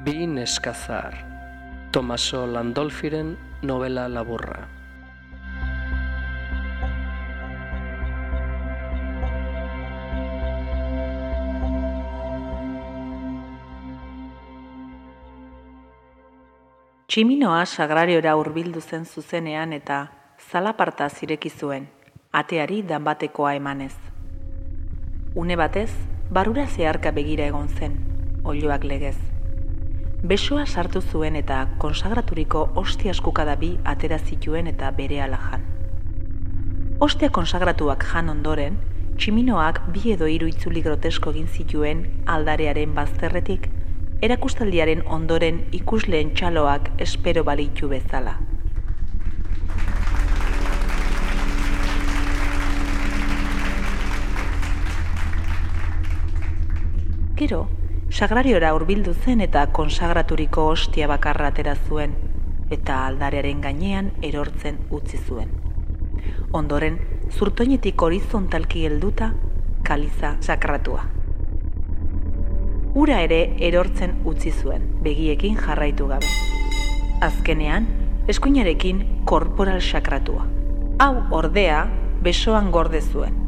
Bi neskazar, Tomaso Landolfiren novela laburra. Tximinoa sagrariora hurbildu zen zuzenean eta zalaparta zireki zuen, ateari danbatekoa emanez. Une batez, barura zeharka begira egon zen, olioak legez. Besoa sartu zuen eta konsagraturiko ostia eskukada bi atera zituen eta bere jan. Ostia konsagratuak jan ondoren, tximinoak bi edo hiru itzuli grotesko egin zituen aldarearen bazterretik, erakustaldiaren ondoren ikusleen txaloak espero balitu bezala. Gero, sagrariora hurbildu zen eta konsagraturiko ostia bakarra atera zuen eta aldarearen gainean erortzen utzi zuen. Ondoren, zurtoinetik horizontalki helduta kaliza sakratua. Ura ere erortzen utzi zuen, begiekin jarraitu gabe. Azkenean, eskuinarekin korporal sakratua. Hau ordea, besoan gorde zuen.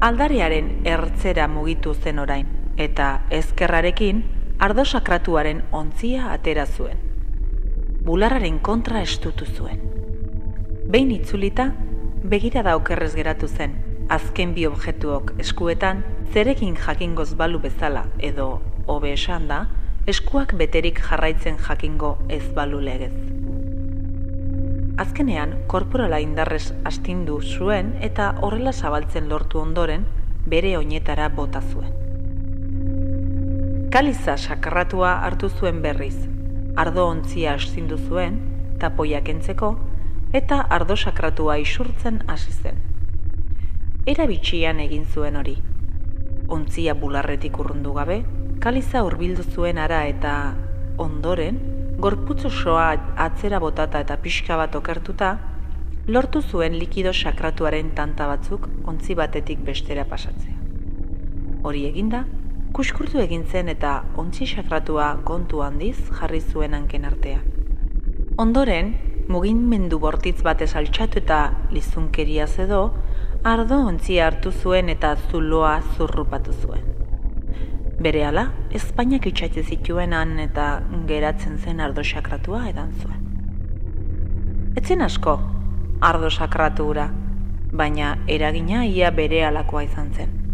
Aldarearen ertzera mugitu zen orain eta ezkerrarekin ardo sakratuaren ontzia atera zuen. Bularraren kontra estutu zuen. Behin itzulita, begira da okerrez geratu zen, azken bi objektuok eskuetan, zerekin jakingoz balu bezala edo hobe esan da, eskuak beterik jarraitzen jakingo ez balu legez. Azkenean, korporala indarrez astindu zuen eta horrela zabaltzen lortu ondoren, bere oinetara bota zuen. Kaliza sakarratua hartu zuen berriz, ardo ontzia astindu zuen, tapoiak entzeko, eta ardo sakratua isurtzen hasi zen. Era bitxian egin zuen hori. Ontzia bularretik urrundu gabe, kaliza hurbildu zuen ara eta ondoren, gorputzo soa atzera botata eta pixka bat okertuta, lortu zuen likido sakratuaren tanta batzuk ontzi batetik bestera pasatzea. Hori eginda, kuskurtu egin zen eta ontsi sakratua kontu handiz jarri zuen hanken artea. Ondoren, mugimendu bortitz batez altxatu eta lizunkeria edo, ardo ontzi hartu zuen eta zuloa zurrupatu zuen. Bere ala, Espainiak itxatze zituen han eta geratzen zen ardo sakratua edan zuen. Etzen asko, ardo sakratura, baina eragina ia bere alakoa izan zen.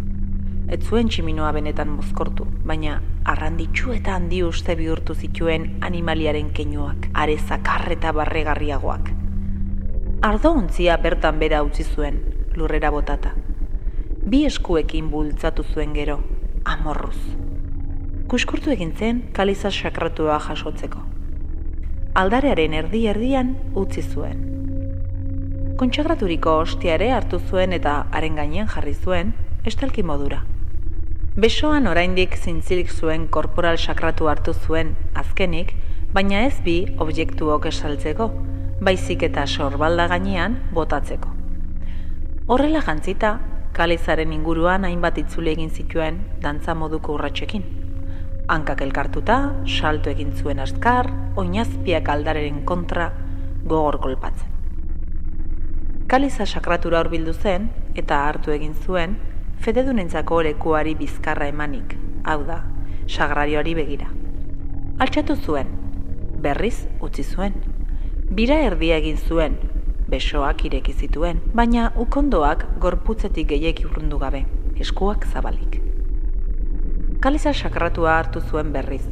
Ez zuen tximinoa benetan mozkortu, baina arranditxu eta handi uste bihurtu zituen animaliaren keinuak, are zakar eta barregarriagoak. Ardo ontzia bertan bera utzi zuen, lurrera botata. Bi eskuekin bultzatu zuen gero, amorruz. Kuskurtu egin zen kaliza sakratua jasotzeko. Aldarearen erdi-erdian utzi zuen. Kontsagraturiko ostiare hartu zuen eta haren gainean jarri zuen, estalki modura. Besoan oraindik zintzilik zuen korporal sakratu hartu zuen azkenik, baina ez bi objektuok esaltzeko, baizik eta sorbalda gainean botatzeko. Horrela jantzita, kalizaren inguruan hainbat itzule egin zituen dantza moduko urratxekin. Hankak elkartuta, salto egin zuen azkar, oinazpiak aldareren kontra gogor kolpatzen. Kaliza sakratura horbildu zen eta hartu egin zuen, fededunentzako lekuari bizkarra emanik, hau da, sagrarioari begira. Altxatu zuen, berriz utzi zuen. Bira erdia egin zuen, besoak ireki zituen, baina ukondoak gorputzetik gehiek urrundu gabe, eskuak zabalik. Kaliza sakratua hartu zuen berriz.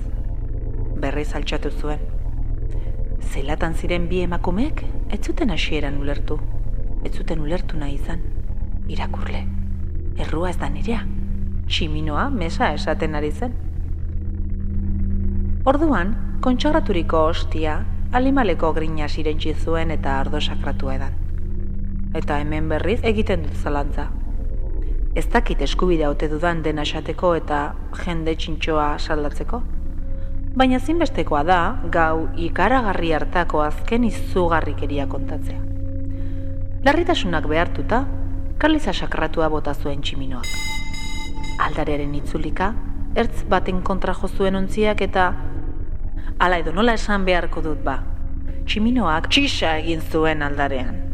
Berriz altxatu zuen. Zelatan ziren bi emakumeek, ez zuten hasieran ulertu. Ez zuten ulertu nahi izan. Irakurle errua ez da nirea. Tximinoa mesa esaten ari zen. Orduan, kontsagraturiko ostia, alimaleko grina sirentzi zuen eta ardo sakratua edan. Eta hemen berriz egiten dut zalantza. Ez dakit eskubidea ote dudan dena esateko eta jende txintxoa saldatzeko. Baina zinbestekoa da, gau ikaragarri hartako azken izugarrikeria kontatzea. Larritasunak behartuta, kaliza sakratua bota zuen tximinoak. Aldarearen itzulika, ertz baten kontra jo zuen ontziak eta Hala edo nola esan beharko dut ba. Tximinoak txisa egin zuen aldarean.